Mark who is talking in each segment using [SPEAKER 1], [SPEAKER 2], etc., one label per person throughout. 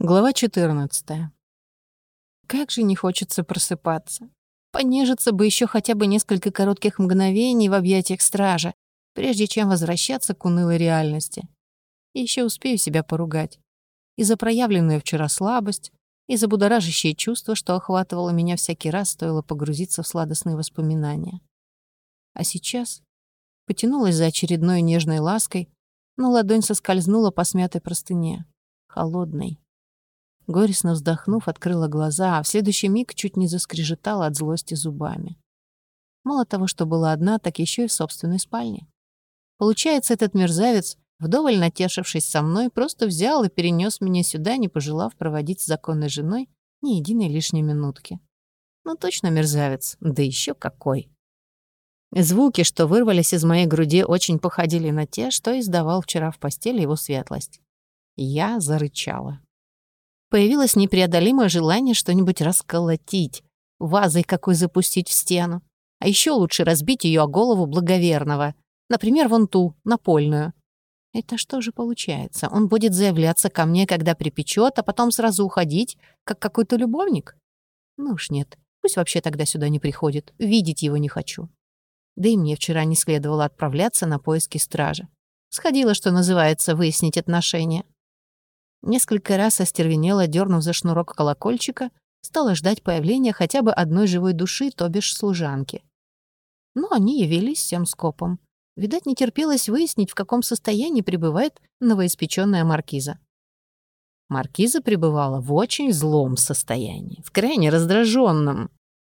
[SPEAKER 1] Глава 14. Как же не хочется просыпаться. Понежиться бы еще хотя бы несколько коротких мгновений в объятиях стража, прежде чем возвращаться к унылой реальности. Еще успею себя поругать. И за проявленную вчера слабость, и за будоражащее чувство, что охватывало меня всякий раз, стоило погрузиться в сладостные воспоминания. А сейчас потянулась за очередной нежной лаской, но ладонь соскользнула по смятой простыне, холодной, Горестно вздохнув, открыла глаза, а в следующий миг чуть не заскрежетала от злости зубами. Мало того, что была одна, так еще и в собственной спальне. Получается, этот мерзавец, вдоволь натешившись со мной, просто взял и перенес меня сюда, не пожелав проводить с законной женой ни единой лишней минутки. Ну точно мерзавец, да еще какой. Звуки, что вырвались из моей груди, очень походили на те, что издавал вчера в постели его светлость. Я зарычала. Появилось непреодолимое желание что-нибудь расколотить, вазой какой запустить в стену. А еще лучше разбить ее о голову благоверного. Например, вон ту, напольную. Это что же получается? Он будет заявляться ко мне, когда припечет, а потом сразу уходить, как какой-то любовник? Ну уж нет. Пусть вообще тогда сюда не приходит. Видеть его не хочу. Да и мне вчера не следовало отправляться на поиски стражи. Сходила, что называется, выяснить отношения. Несколько раз остервенела, дернув за шнурок колокольчика, стала ждать появления хотя бы одной живой души, то бишь служанки. Но они явились всем скопом. Видать, не терпелось выяснить, в каком состоянии пребывает новоиспеченная маркиза. Маркиза пребывала в очень злом состоянии, в крайне раздраженном.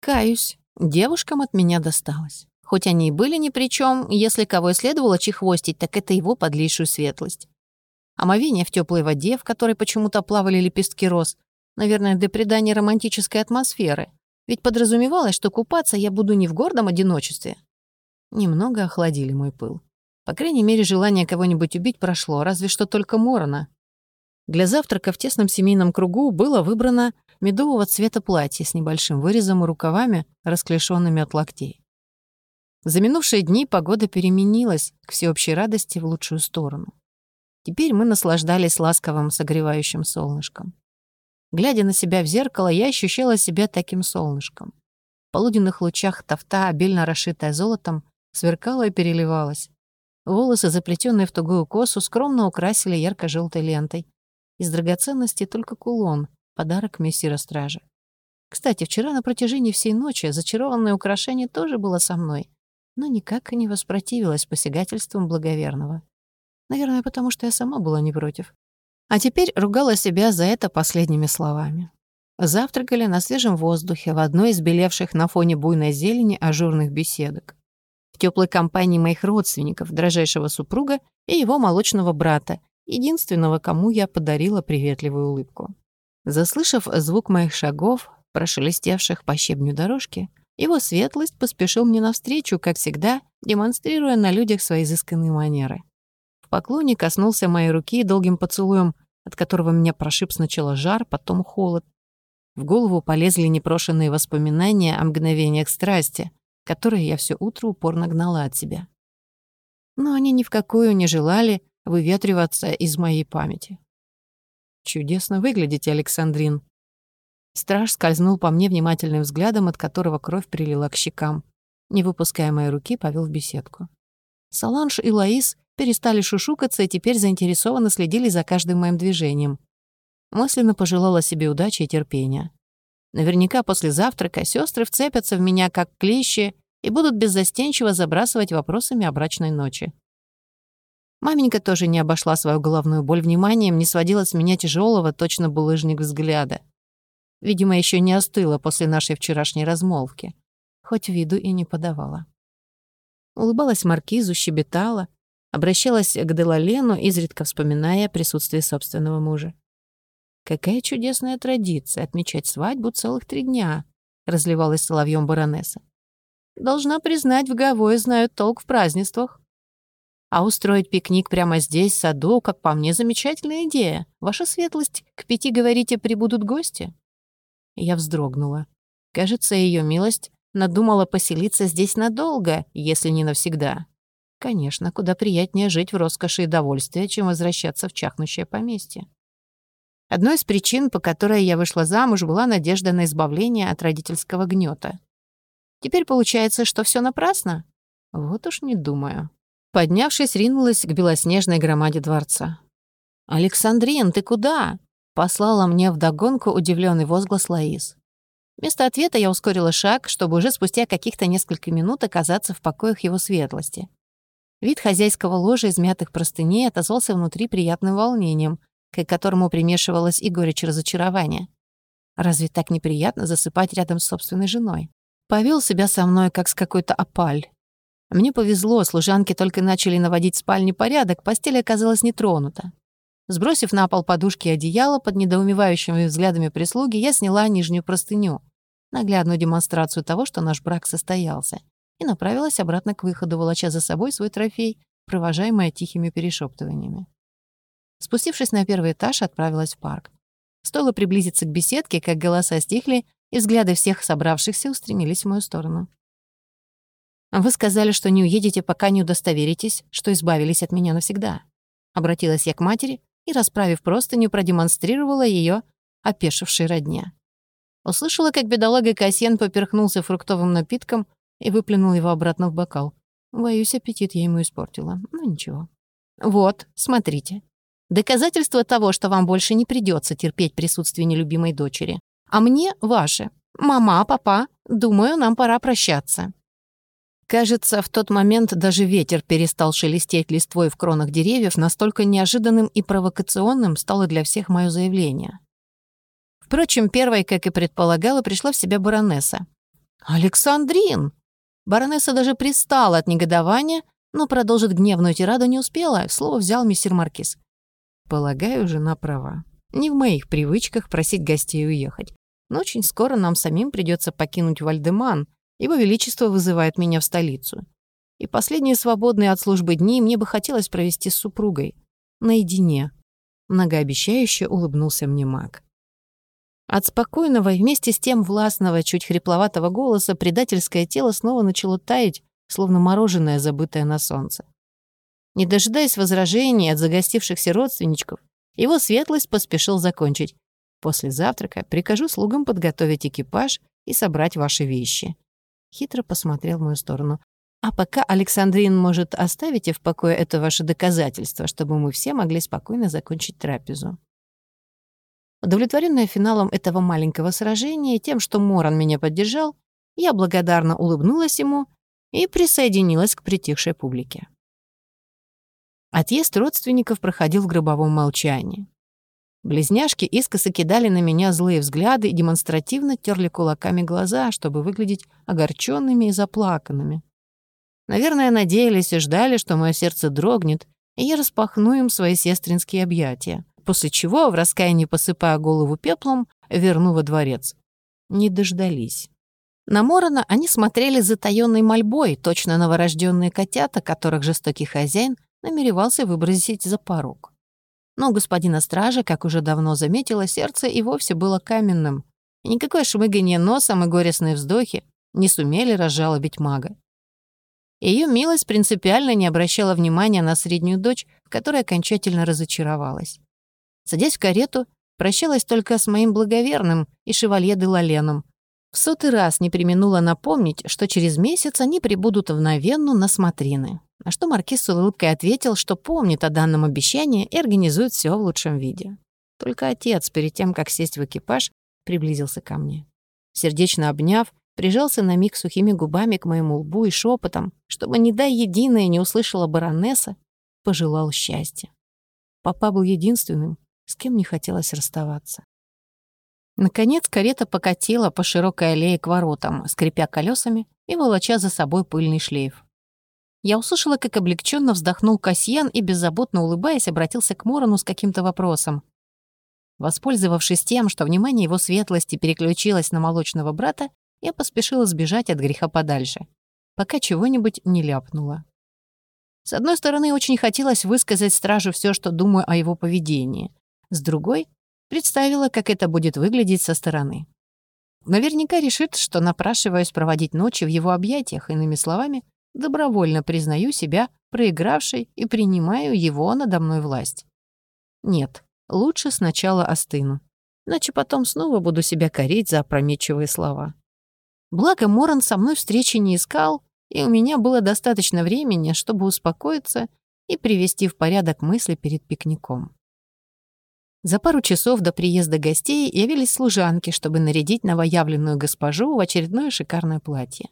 [SPEAKER 1] Каюсь, девушкам от меня досталось. Хоть они и были ни при чем, если кого и следовало чехвостить, так это его подлейшую светлость. Омовение в теплой воде, в которой почему-то плавали лепестки роз. Наверное, для придания романтической атмосферы. Ведь подразумевалось, что купаться я буду не в гордом одиночестве. Немного охладили мой пыл. По крайней мере, желание кого-нибудь убить прошло, разве что только Морона. Для завтрака в тесном семейном кругу было выбрано медового цвета платье с небольшим вырезом и рукавами, расклешенными от локтей. За минувшие дни погода переменилась к всеобщей радости в лучшую сторону. Теперь мы наслаждались ласковым согревающим солнышком. Глядя на себя в зеркало, я ощущала себя таким солнышком. В полуденных лучах тофта, обильно расшитая золотом, сверкала и переливалась. Волосы, заплетенные в тугую косу, скромно украсили ярко желтой лентой. Из драгоценностей только кулон, подарок мессира стража. Кстати, вчера на протяжении всей ночи зачарованное украшение тоже было со мной, но никак не воспротивилось посягательствам благоверного. Наверное, потому что я сама была не против. А теперь ругала себя за это последними словами. Завтракали на свежем воздухе в одной из белевших на фоне буйной зелени ажурных беседок. В теплой компании моих родственников, дрожайшего супруга и его молочного брата, единственного, кому я подарила приветливую улыбку. Заслышав звук моих шагов, прошелестевших по щебню дорожки, его светлость поспешил мне навстречу, как всегда, демонстрируя на людях свои изысканные манеры. В поклоне коснулся моей руки долгим поцелуем, от которого меня прошиб сначала жар, потом холод. В голову полезли непрошенные воспоминания о мгновениях страсти, которые я все утро упорно гнала от себя. Но они ни в какую не желали выветриваться из моей памяти. «Чудесно выглядите, Александрин». Страж скользнул по мне внимательным взглядом, от которого кровь прилила к щекам. Не выпуская моей руки, повел в беседку. Саланж и Лаис перестали шушукаться и теперь заинтересованно следили за каждым моим движением. Мысленно пожелала себе удачи и терпения. Наверняка после завтрака сестры вцепятся в меня как клещи и будут беззастенчиво забрасывать вопросами о брачной ночи. Маменька тоже не обошла свою головную боль вниманием, не сводила с меня тяжелого, точно булыжник взгляда. Видимо, еще не остыла после нашей вчерашней размолвки, хоть виду и не подавала. Улыбалась маркизу, щебетала, Обращалась к Делалену, изредка вспоминая о присутствии собственного мужа. «Какая чудесная традиция отмечать свадьбу целых три дня», — разливалась соловьем баронесса. «Должна признать, в Гавое знают толк в празднествах. А устроить пикник прямо здесь, в саду, как по мне, замечательная идея. Ваша светлость, к пяти, говорите, прибудут гости?» Я вздрогнула. Кажется, ее милость надумала поселиться здесь надолго, если не навсегда. Конечно, куда приятнее жить в роскоши и довольстве, чем возвращаться в чахнущее поместье. Одной из причин, по которой я вышла замуж, была надежда на избавление от родительского гнета. Теперь получается, что все напрасно? Вот уж не думаю. Поднявшись, ринулась к белоснежной громаде дворца. «Александрин, ты куда?» — послала мне вдогонку удивленный возглас Лаис. Вместо ответа я ускорила шаг, чтобы уже спустя каких-то несколько минут оказаться в покоях его светлости. Вид хозяйского ложа из мятых простыней отозвался внутри приятным волнением, к которому примешивалось и горечь разочарования. Разве так неприятно засыпать рядом с собственной женой? Повел себя со мной, как с какой-то опаль. Мне повезло, служанки только начали наводить в спальне порядок, постель оказалась не тронута. Сбросив на пол подушки и одеяло под недоумевающими взглядами прислуги, я сняла нижнюю простыню, наглядную демонстрацию того, что наш брак состоялся, и направилась обратно к выходу, волоча за собой свой трофей, провожаемая тихими перешептываниями. Спустившись на первый этаж, отправилась в парк. Стоило приблизиться к беседке, как голоса стихли, и взгляды всех собравшихся устремились в мою сторону. «Вы сказали, что не уедете, пока не удостоверитесь, что избавились от меня навсегда». Обратилась я к матери и, расправив простыню, продемонстрировала ее опешившей родня. Услышала, как бедолага Касьян поперхнулся фруктовым напитком и выплюнул его обратно в бокал. Боюсь, аппетит я ему испортила. Ну, ничего. «Вот, смотрите. Доказательство того, что вам больше не придется терпеть присутствие нелюбимой дочери. А мне — ваше. Мама, папа, думаю, нам пора прощаться». Кажется, в тот момент даже ветер перестал шелестеть листвой в кронах деревьев, настолько неожиданным и провокационным стало для всех мое заявление. Впрочем, первой, как и предполагала, пришла в себя баронесса. «Александрин!» Баронесса даже пристала от негодования, но продолжить гневную тираду не успела, слово взял мистер Маркиз. Полагаю, жена права. Не в моих привычках просить гостей уехать. Но очень скоро нам самим придется покинуть Вальдеман. Его Величество вызывает меня в столицу. И последние свободные от службы дни мне бы хотелось провести с супругой. Наедине. Многообещающе улыбнулся мне маг. От спокойного и вместе с тем властного, чуть хрипловатого голоса предательское тело снова начало таять, словно мороженое, забытое на солнце. Не дожидаясь возражений от загостившихся родственничков, его светлость поспешил закончить. После завтрака прикажу слугам подготовить экипаж и собрать ваши вещи. Хитро посмотрел в мою сторону. А пока Александрин может оставить в покое это ваше доказательство, чтобы мы все могли спокойно закончить трапезу. Удовлетворенная финалом этого маленького сражения и тем, что Моран меня поддержал, я благодарно улыбнулась ему и присоединилась к притихшей публике. Отъезд родственников проходил в гробовом молчании. Близняшки искоса кидали на меня злые взгляды и демонстративно терли кулаками глаза, чтобы выглядеть огорченными и заплаканными. Наверное, надеялись и ждали, что мое сердце дрогнет, и я распахну им свои сестринские объятия после чего, в раскаянии посыпая голову пеплом, верну во дворец. Не дождались. На Морона они смотрели затаённой мольбой, точно новорожденные котята, которых жестокий хозяин намеревался выбросить за порог. Но у господина стража, как уже давно заметила, сердце и вовсе было каменным, и никакое шмыганье носом и горестные вздохи не сумели разжалобить мага. Ее милость принципиально не обращала внимания на среднюю дочь, которая окончательно разочаровалась. Садясь в карету, прощалась только с моим благоверным и шевалье де Лаленом. В сотый раз не применула напомнить, что через месяц они прибудут в Новенну на смотрины. На что маркиз с улыбкой ответил, что помнит о данном обещании и организует все в лучшем виде. Только отец, перед тем, как сесть в экипаж, приблизился ко мне. Сердечно обняв, прижался на миг сухими губами к моему лбу и шепотом, чтобы, не дай единое, не услышала баронесса, пожелал счастья. Папа был единственным, с кем не хотелось расставаться. Наконец карета покатила по широкой аллее к воротам, скрипя колесами и волоча за собой пыльный шлейф. Я услышала, как облегченно вздохнул Касьян и, беззаботно улыбаясь, обратился к Морону с каким-то вопросом. Воспользовавшись тем, что внимание его светлости переключилось на молочного брата, я поспешила сбежать от греха подальше, пока чего-нибудь не ляпнула. С одной стороны, очень хотелось высказать стражу все, что думаю о его поведении, с другой представила, как это будет выглядеть со стороны. Наверняка решит, что напрашиваюсь проводить ночи в его объятиях, иными словами, добровольно признаю себя проигравшей и принимаю его надо мной власть. Нет, лучше сначала остыну. Иначе потом снова буду себя корить за опрометчивые слова. Благо, Моран со мной встречи не искал, и у меня было достаточно времени, чтобы успокоиться и привести в порядок мысли перед пикником. За пару часов до приезда гостей явились служанки, чтобы нарядить новоявленную госпожу в очередное шикарное платье.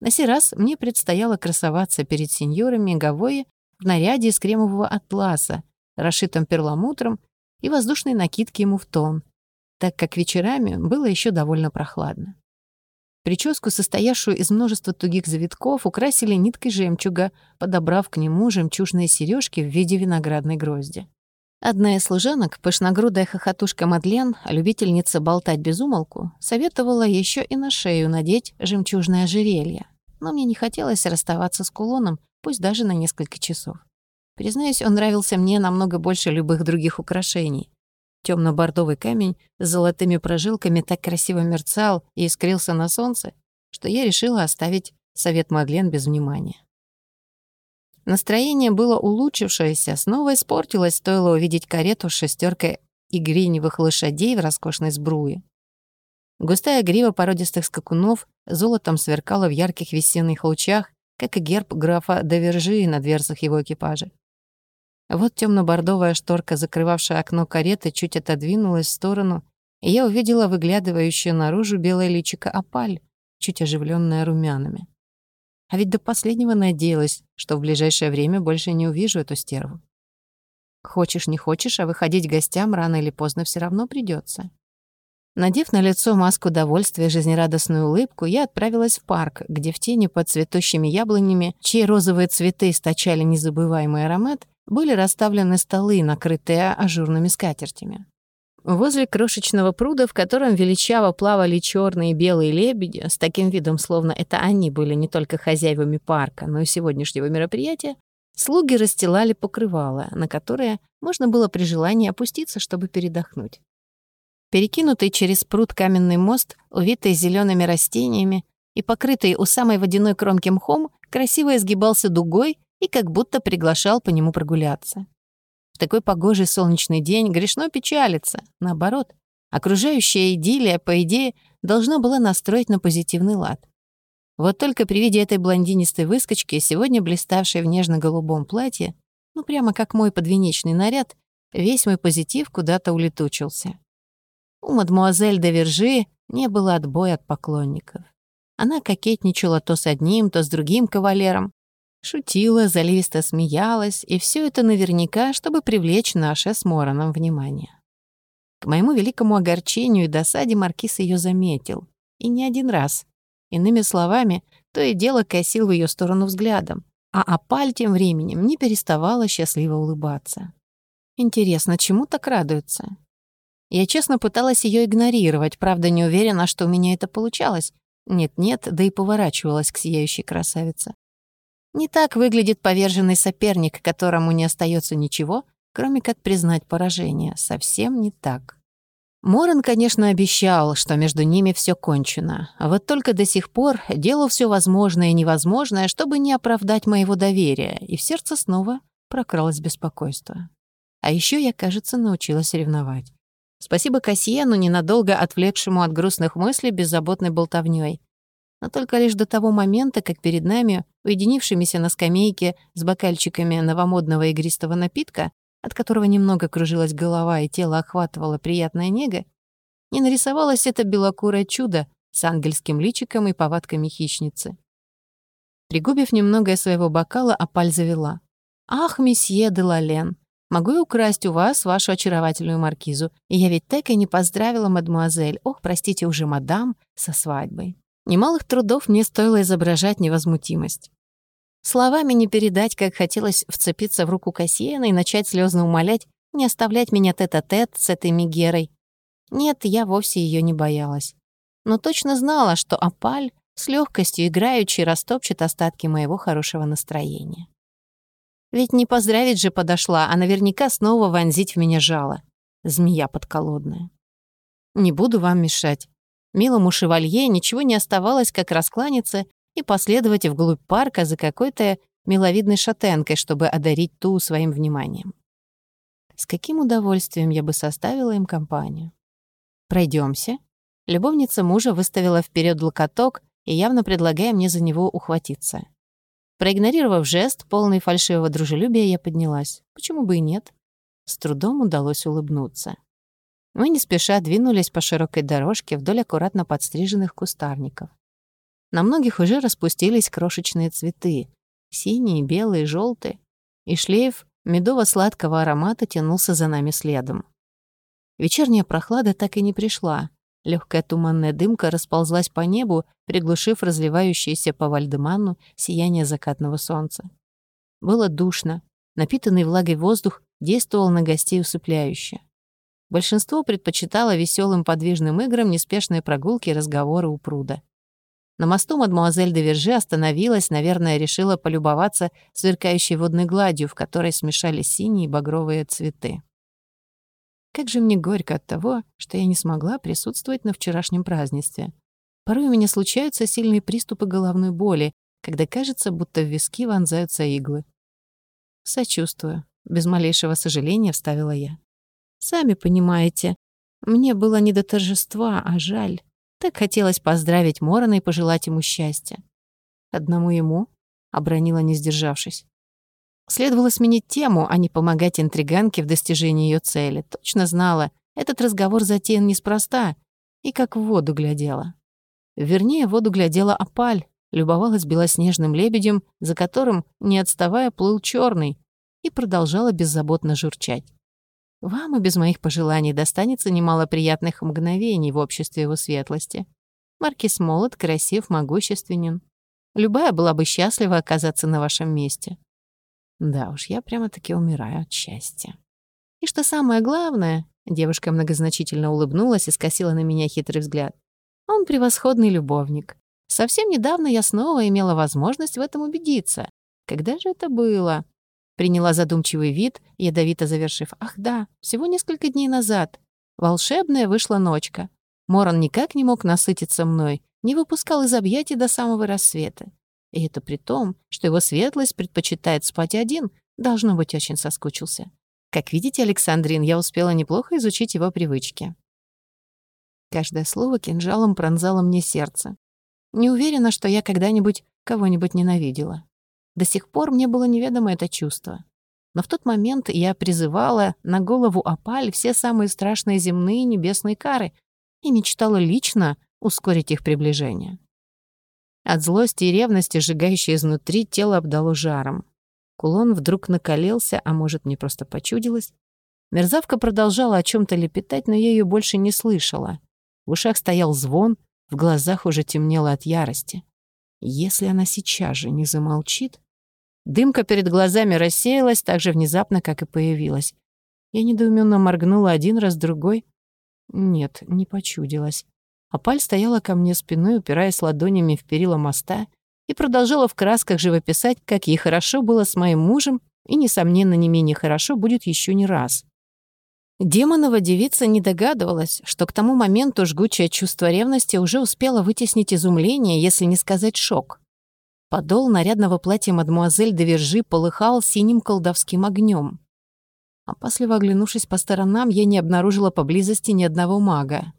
[SPEAKER 1] На сей раз мне предстояло красоваться перед сеньорами Гавои в наряде из кремового атласа, расшитом перламутром и воздушной накидки ему в тон, так как вечерами было еще довольно прохладно. Прическу, состоявшую из множества тугих завитков, украсили ниткой жемчуга, подобрав к нему жемчужные сережки в виде виноградной грозди. Одна из служанок, пышногрудая хохотушка Мадлен, любительница болтать без умолку, советовала еще и на шею надеть жемчужное ожерелье. Но мне не хотелось расставаться с кулоном, пусть даже на несколько часов. Признаюсь, он нравился мне намного больше любых других украшений. Темно-бордовый камень с золотыми прожилками так красиво мерцал и искрился на солнце, что я решила оставить совет Мадлен без внимания. Настроение было улучшившееся, снова испортилось, стоило увидеть карету с шестеркой игриневых лошадей в роскошной сбруе. Густая грива породистых скакунов золотом сверкала в ярких весенних лучах, как и герб графа Довержи на дверцах его экипажа. Вот темно-бордовая шторка, закрывавшая окно кареты, чуть отодвинулась в сторону, и я увидела выглядывающее наружу белое личико опаль, чуть оживленное румянами. А ведь до последнего надеялась, что в ближайшее время больше не увижу эту стерву. Хочешь, не хочешь, а выходить гостям рано или поздно все равно придется. Надев на лицо маску довольствия и жизнерадостную улыбку, я отправилась в парк, где в тени под цветущими яблонями, чьи розовые цветы источали незабываемый аромат, были расставлены столы, накрытые ажурными скатертями. Возле крошечного пруда, в котором величаво плавали черные и белые лебеди, с таким видом, словно это они были не только хозяевами парка, но и сегодняшнего мероприятия, слуги расстилали покрывало, на которое можно было при желании опуститься, чтобы передохнуть. Перекинутый через пруд каменный мост, увитый зелеными растениями и покрытый у самой водяной кромки мхом, красиво изгибался дугой и как будто приглашал по нему прогуляться. Такой погожий солнечный день грешно печалиться. Наоборот, окружающая идиллия, по идее, должна была настроить на позитивный лад. Вот только при виде этой блондинистой выскочки, сегодня блиставшей в нежно-голубом платье, ну прямо как мой подвенечный наряд, весь мой позитив куда-то улетучился. У мадмуазель де Вержи не было отбоя от поклонников. Она кокетничала то с одним, то с другим кавалером, Шутила, заливисто смеялась, и все это наверняка, чтобы привлечь наше с Мороном внимание. К моему великому огорчению и досаде Маркиз ее заметил. И не один раз. Иными словами, то и дело косил в ее сторону взглядом, а Апаль тем временем не переставала счастливо улыбаться. Интересно, чему так радуется? Я честно пыталась ее игнорировать, правда, не уверена, что у меня это получалось. Нет-нет, да и поворачивалась к сияющей красавице. Не так выглядит поверженный соперник, которому не остается ничего, кроме как признать поражение. Совсем не так. Моран, конечно, обещал, что между ними все кончено. А вот только до сих пор делал все возможное и невозможное, чтобы не оправдать моего доверия, и в сердце снова прокралось беспокойство. А еще я, кажется, научилась ревновать. Спасибо Касьену, ненадолго отвлекшему от грустных мыслей беззаботной болтовнёй но только лишь до того момента, как перед нами, уединившимися на скамейке с бокальчиками новомодного игристого напитка, от которого немного кружилась голова и тело охватывало приятная нега, не нарисовалось это белокурое чудо с ангельским личиком и повадками хищницы. Пригубив немного своего бокала, Апаль завела. «Ах, месье де Лален, могу я украсть у вас вашу очаровательную маркизу? Я ведь так и не поздравила мадемуазель, ох, простите уже, мадам, со свадьбой». Немалых трудов мне стоило изображать невозмутимость. Словами не передать, как хотелось вцепиться в руку Кассиена и начать слезно умолять не оставлять меня тет-а-тет -тет с этой Мегерой. Нет, я вовсе ее не боялась. Но точно знала, что опаль с легкостью играючи растопчет остатки моего хорошего настроения. Ведь не поздравить же подошла, а наверняка снова вонзить в меня жало. Змея подколодная. Не буду вам мешать. Милому шевалье ничего не оставалось, как раскланяться и последовать вглубь парка за какой-то миловидной шатенкой, чтобы одарить ту своим вниманием. с каким удовольствием я бы составила им компанию. Пройдемся. Любовница мужа выставила вперед локоток и явно предлагая мне за него ухватиться. Проигнорировав жест, полный фальшивого дружелюбия, я поднялась. Почему бы и нет? С трудом удалось улыбнуться. Мы не спеша двинулись по широкой дорожке вдоль аккуратно подстриженных кустарников. На многих уже распустились крошечные цветы — синие, белые, желтые, и шлейф медово-сладкого аромата тянулся за нами следом. Вечерняя прохлада так и не пришла. Легкая туманная дымка расползлась по небу, приглушив разливающееся по Вальдеману сияние закатного солнца. Было душно. Напитанный влагой воздух действовал на гостей усыпляюще. Большинство предпочитало веселым подвижным играм неспешные прогулки и разговоры у пруда. На мосту мадмуазель де Вержи остановилась, наверное, решила полюбоваться сверкающей водной гладью, в которой смешались синие и багровые цветы. Как же мне горько от того, что я не смогла присутствовать на вчерашнем празднестве. Порой у меня случаются сильные приступы головной боли, когда кажется, будто в виски вонзаются иглы. «Сочувствую», — без малейшего сожаления вставила я. Сами понимаете, мне было не до торжества, а жаль. Так хотелось поздравить Морона и пожелать ему счастья. Одному ему, — обронила, не сдержавшись. Следовало сменить тему, а не помогать интриганке в достижении ее цели. Точно знала, этот разговор затеян неспроста, и как в воду глядела. Вернее, в воду глядела опаль, любовалась белоснежным лебедем, за которым, не отставая, плыл черный, и продолжала беззаботно журчать. Вам и без моих пожеланий достанется немало приятных мгновений в обществе его светлости. Маркис молод, красив, могущественен. Любая была бы счастлива оказаться на вашем месте. Да уж, я прямо-таки умираю от счастья. И что самое главное, девушка многозначительно улыбнулась и скосила на меня хитрый взгляд. Он превосходный любовник. Совсем недавно я снова имела возможность в этом убедиться. Когда же это было? Приняла задумчивый вид, ядовито завершив. «Ах да, всего несколько дней назад. Волшебная вышла ночка. Моран никак не мог насытиться мной, не выпускал из объятий до самого рассвета. И это при том, что его светлость предпочитает спать один, должно быть, очень соскучился. Как видите, Александрин, я успела неплохо изучить его привычки. Каждое слово кинжалом пронзало мне сердце. Не уверена, что я когда-нибудь кого-нибудь ненавидела. До сих пор мне было неведомо это чувство. Но в тот момент я призывала на голову опаль все самые страшные земные небесные кары и мечтала лично ускорить их приближение. От злости и ревности, сжигающей изнутри, тело обдало жаром. Кулон вдруг накалился, а может, мне просто почудилось. Мерзавка продолжала о чем то лепетать, но я ее больше не слышала. В ушах стоял звон, в глазах уже темнело от ярости. Если она сейчас же не замолчит... Дымка перед глазами рассеялась так же внезапно, как и появилась. Я недоуменно моргнула один раз, другой. Нет, не почудилась. Апаль стояла ко мне спиной, упираясь ладонями в перила моста, и продолжала в красках живописать, как ей хорошо было с моим мужем, и, несомненно, не менее хорошо будет еще не раз. Демонова девица не догадывалась, что к тому моменту жгучее чувство ревности уже успело вытеснить изумление, если не сказать шок. Подол нарядного платья мадмуазель де Вержи полыхал синим колдовским огнем. Опасливо оглянувшись по сторонам, я не обнаружила поблизости ни одного мага.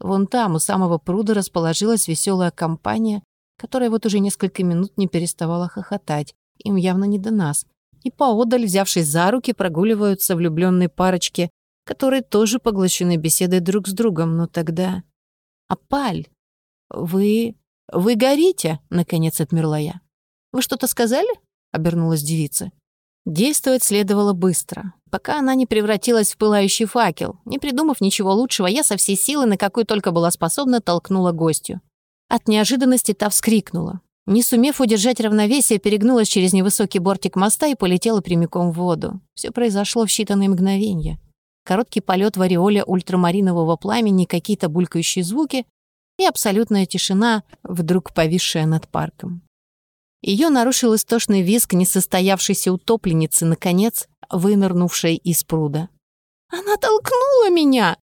[SPEAKER 1] Вон там, у самого пруда, расположилась веселая компания, которая вот уже несколько минут не переставала хохотать. Им явно не до нас. И поодаль, взявшись за руки, прогуливаются влюбленные парочки, которые тоже поглощены беседой друг с другом, но тогда... «Апаль, вы... вы горите?» — наконец отмерла я. «Вы что-то сказали?» — обернулась девица. Действовать следовало быстро, пока она не превратилась в пылающий факел. Не придумав ничего лучшего, я со всей силы, на какой только была способна, толкнула гостью. От неожиданности та вскрикнула. Не сумев удержать равновесие, перегнулась через невысокий бортик моста и полетела прямиком в воду. Все произошло в считанные мгновения. Короткий полет в ореоле ультрамаринового пламени, какие-то булькающие звуки и абсолютная тишина, вдруг повисшая над парком. Ее нарушил истошный визг несостоявшейся утопленницы, наконец, вынырнувшей из пруда. «Она толкнула меня!»